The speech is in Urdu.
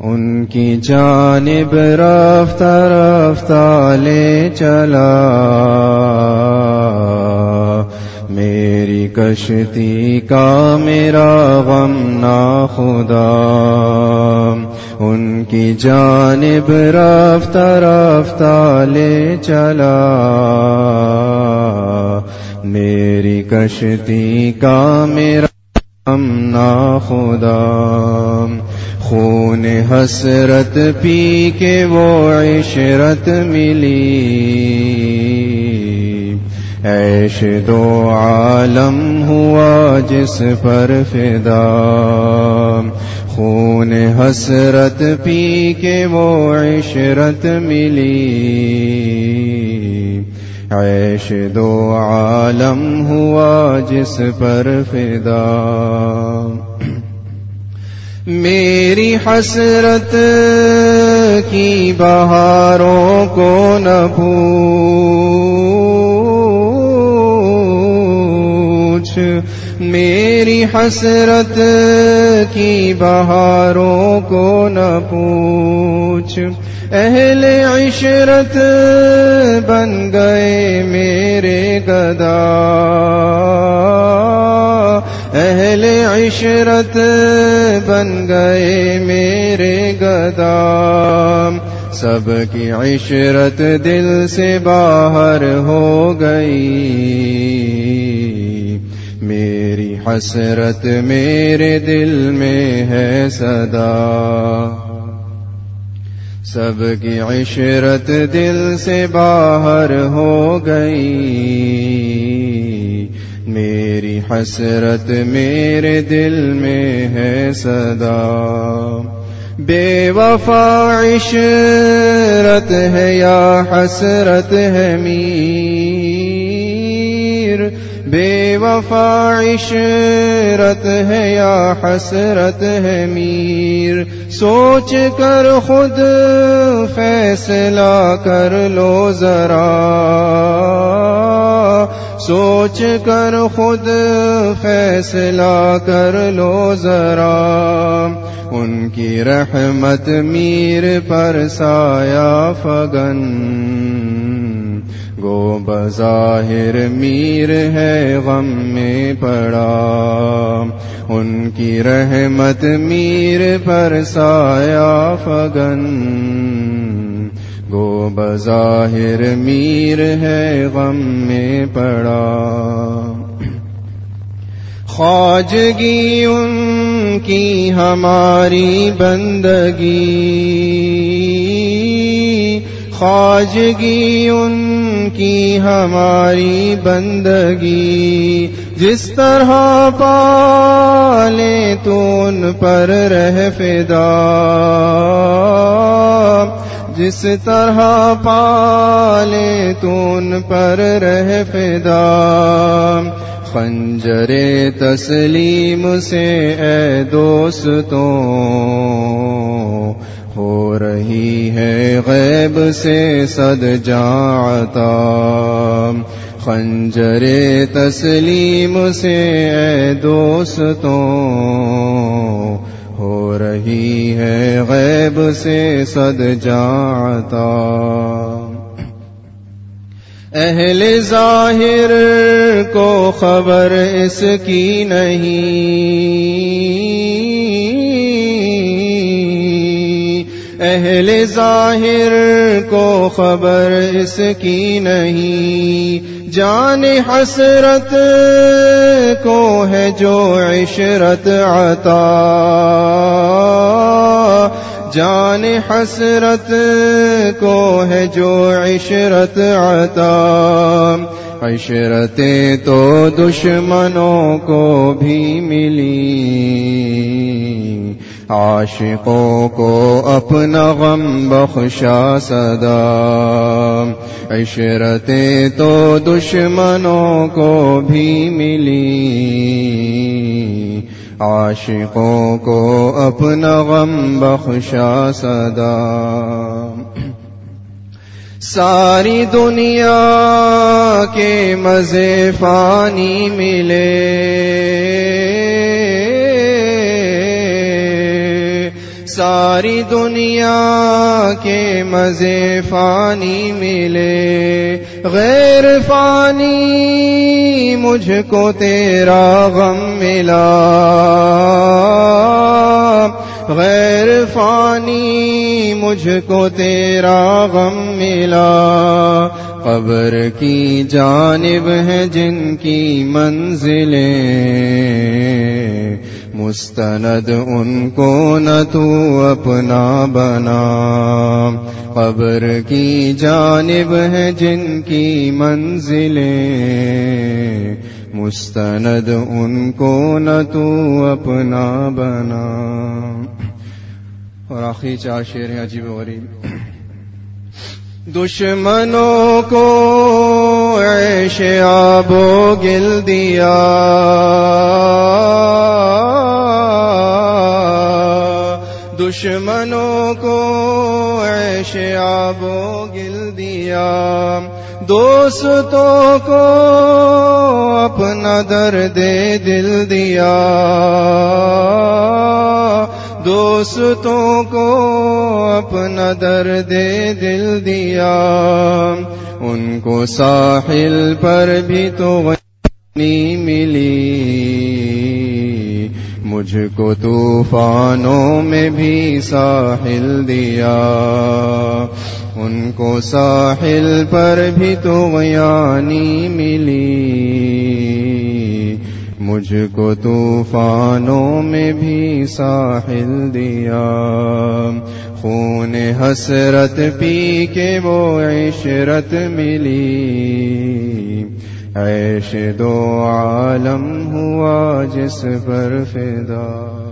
ان کی جانب رفتہ رفتہ لے چلا۔ میری کشتی کا میرا غم نا خدا۔ ان کی جانب رفتہ رفتہ لے چلا۔ میری کشتی کا میرا غم نا خدا۔ خون حسرت پی کے وہ عشرت ملی۔ ایش دو عالم ہوا جس پر فدا۔ خون حسرت پی کے وہ عشرت ملی۔ عیش دو عالم ہوا جس پر فدا۔ میری حسرت کی بہاروں کو نہ پوچھ۔ میری حسرت کی بہاروں کو نہ پوچھ۔ اہل عشرت بن گئے میرے گدا عشرت بن گئے میرے گدا سب کی عشرت دل سے باہر ہو گئی۔ میری حسرت میرے دل میں ہے صدا۔ سب کی عشرت دل سے باہر ہو گئی۔ میری حسرت میرے دل میں ہے صدا۔ بے وفا عشرت ہے یا حسرت ہے میر۔ بے وفا عشرت ہے یا حسرت ہے میر۔ سوچ کر خود فیصلہ کر لو ذرا۔ سوچ کر خود فیصلہ کر لو ذرا۔ ان کی رحمت میر پر سایہ فگن گو بظاہر میر ہے غم میں پڑا۔ ان کی رحمت میر پر سایہ فگن گو بظاہر میر ہے غم میں پڑا۔ خواجگی ان کی ہماری بندگی۔ خواجگی ان کی ہماری بندگی۔ جس طرح پالے تو ان پر رہ فدا۔ جس طرح پالے تو ان پر رہ فدا۔ خنجر تسلیم سے اے دوستوں ہو رہی ہے غیب سے صد جاتا۔ خنجر تسلیم سے اے دوستوں ہو رہی غیب سے صد جاتا۔ اہل ظاہر کو خبر اس کی نہیں۔ اہل ظاہر کو خبر اس کی نہیں۔ جان حسرت کو ہے جو عشرت عطا۔ جان حسرت کو ہے جو عشرت عطا۔ عشرتیں تو دشمنوں کو بھی ملی۔ عاشقوں کو اپنا غم بخشا صدا۔ عشرتیں تو دشمنوں کو بھی ملی۔ عاشقوں کو اپنا غم بخشا صدا۔ ساری دنیا کے مزے فانی ملے۔ ساری دنیا کے مزے فانی ملے۔ غیر فانی مجھ کو تیرا غم ملا۔ غیر فانی مجھ کو تیرا غم ملا۔ قبر کی جانب ہے جن کی منزلیں۔ مستند ان کو نہ تو اپنا بنا۔ قبر کی جانب ہے جن کی منزلیں۔ مستند ان کو نہ تو اپنا بنا۔ اور آخری چار شیر ہیں عجیب و غریب۔ دشمنوں کو ایش آبو گل دیا۔ دشمنوں کو ایش آبو گل دیا۔ دوستوں کو اپنا درد دل دیا۔ دوستوں کو اپنا درد دل دیا۔ ان کو ساحل پر بھی تو ملی۔ مجھ کو طوفانوں میں بھی ساحل دیا۔ ان کو ساحل پر بھی تو غیانی ملی۔ مجھ کو طوفانوں میں بھی ساحل دیا۔ خون حسرت پی کے وہ عشرت ملی۔ عیش دو عالم ہوا جس پر فدا